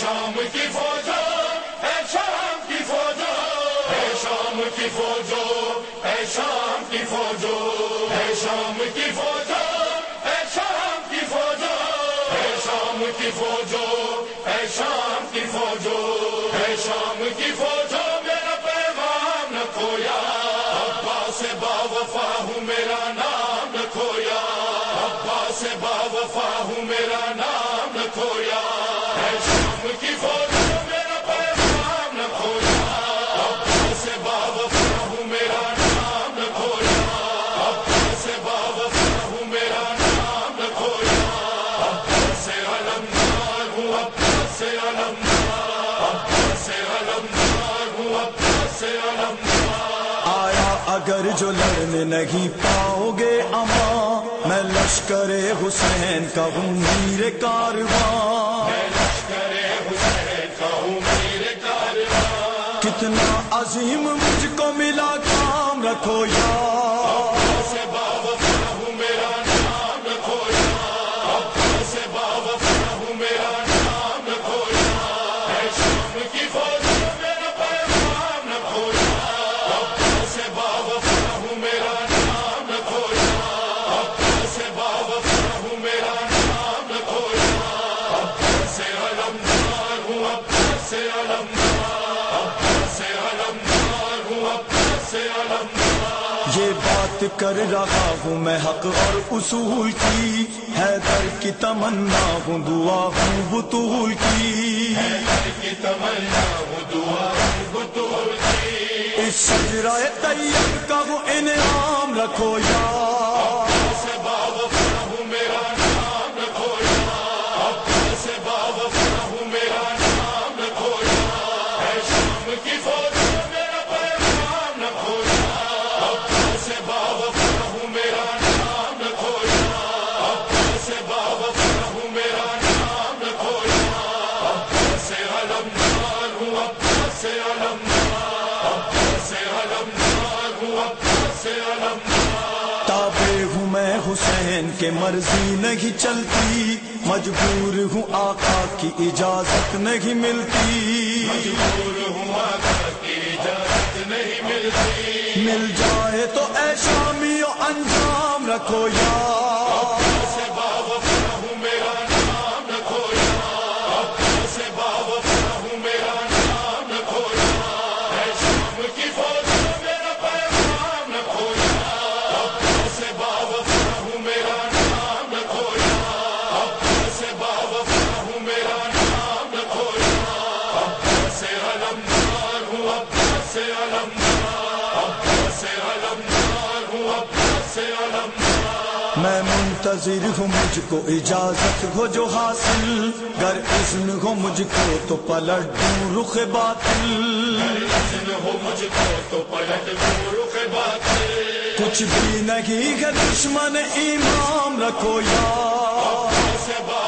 شام کی فوجو، اے شام کی فوجو، اے شام کی فوجو، اے شام کی فوجو، اے شام کی فوجو، اے شام کی فوجو، اے شام کی فوجو، اے شام کی فوجو، اے شام کی فوجو، میرا پیغام نہ کھویا۔ ابا سے با وفا ہوں، میرا نام نہ کھویا۔ ابا سے با وفا ہوں، میرا نام نہ کھویا۔ اگر جو لڑنے نہیں پاؤ گے اما میں لشکر حسین کا ہوں میر کارواں کارواں کتنا عظیم مجھ کو ملا کام، رکھو یا سے باوفا ہوں میرا نام نہ کھویا سے باوفا ہوں میرا نام نہ کھویا شام کی فوج میرا پیغام نہ کھویا سے باوفا ہوں میرا نام نہ کھویا سے باوفا ہوں میرا نام سے علمدار ہوں سے علمدار یہ بات کر رہا ہوں میں حق اور اصول کی۔ حیدر کی تمنا ہوں، دعا ہوں، بطول کی۔ اس شجرائے طیب کا وہ انعام رکھو یا کے مرضی نہیں چلتی۔ مجبور ہوں آقا کی اجازت نہیں ملتی۔ مجبور ہوں آقا کی اجازت نہیں ملتی۔ مل جائے تو اے شامیو انجام رکھو یا منتظر ہوں مجھ کو اجازت ہو جو حاصل۔ گر اذن ہو مجھ کو تو پلٹ دوں رخ باطل۔ ہو مجھ کو تو پلٹ دوں رخ باطل کچھ بھی نہیں ہے دشمن امام رکھو یار۔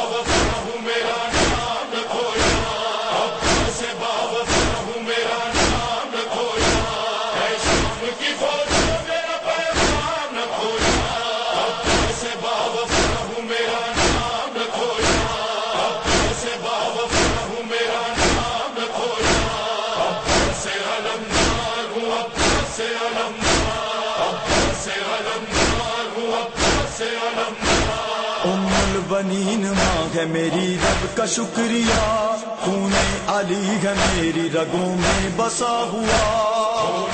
بنین ماں ہے میری رب کا شکریہ۔ خون علی ہے میری رگوں میں بسا ہوا۔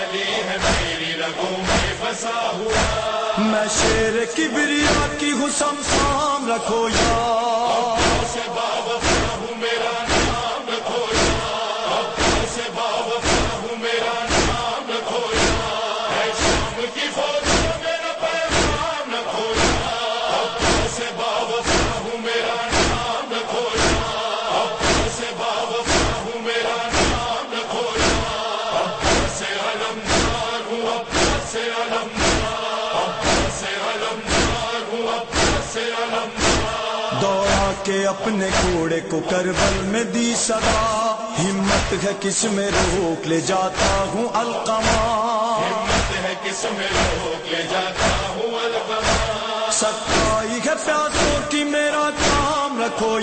علی ہے میری رگوں میں بسا ہوا۔ میں شیر کبریا کی حسم سام رکھو یا۔ دوڑا کے اپنے کوڑے کو کربل میں دی صدا۔ ہمت ہے کس میں روک لے جاتا ہوں القما۔ ہمت ہے کس میں روک لے جاتا ہوں البما سچائی ہے پیاسوں کی میرا کام۔ رکھو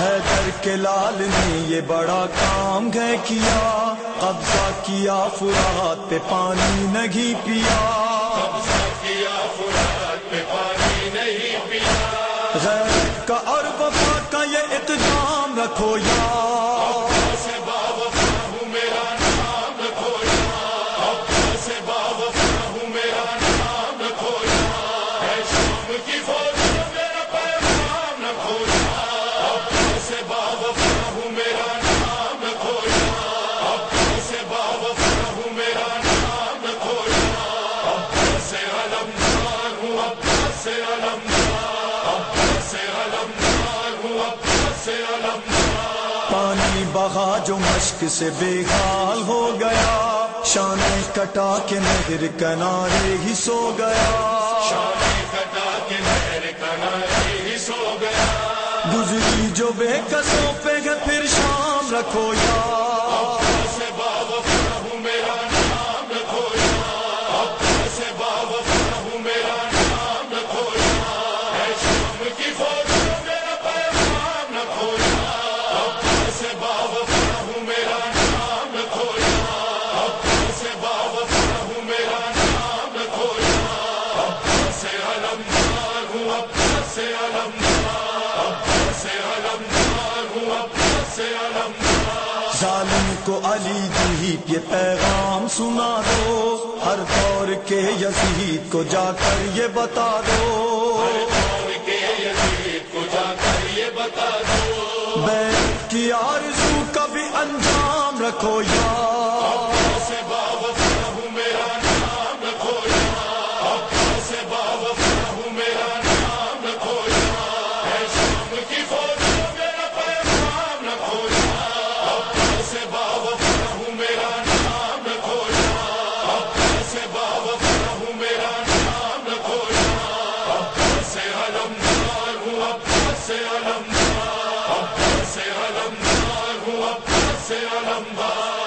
حیدر کے لال نے یہ بڑا کام ہے کیا۔ قبضہ کیا فرات پہ پانی نہیں پیا۔ غیر کا اور وفا کا یہ اقدام رکھو یار۔ پانی بہا جو مشک سے بے حال ہو گیا۔ شان کٹا کے نہر کنارے ہی سو گیا۔ کٹا کے نہر کنارے ہی سو گیا۔ گزری جو بے قصوں پہ پھر شام رکھو یا ظالم کو علی دیپ یہ پیغام سنا دو، ہر دور کے یزید کو جا کر یہ بتا دو۔ کے یزید کو جا کر یہ بتا دو بیت کی آرزو کا بھی انجام رکھو یا سے علمدار اب سے علمدار ہوں اب سے علمدار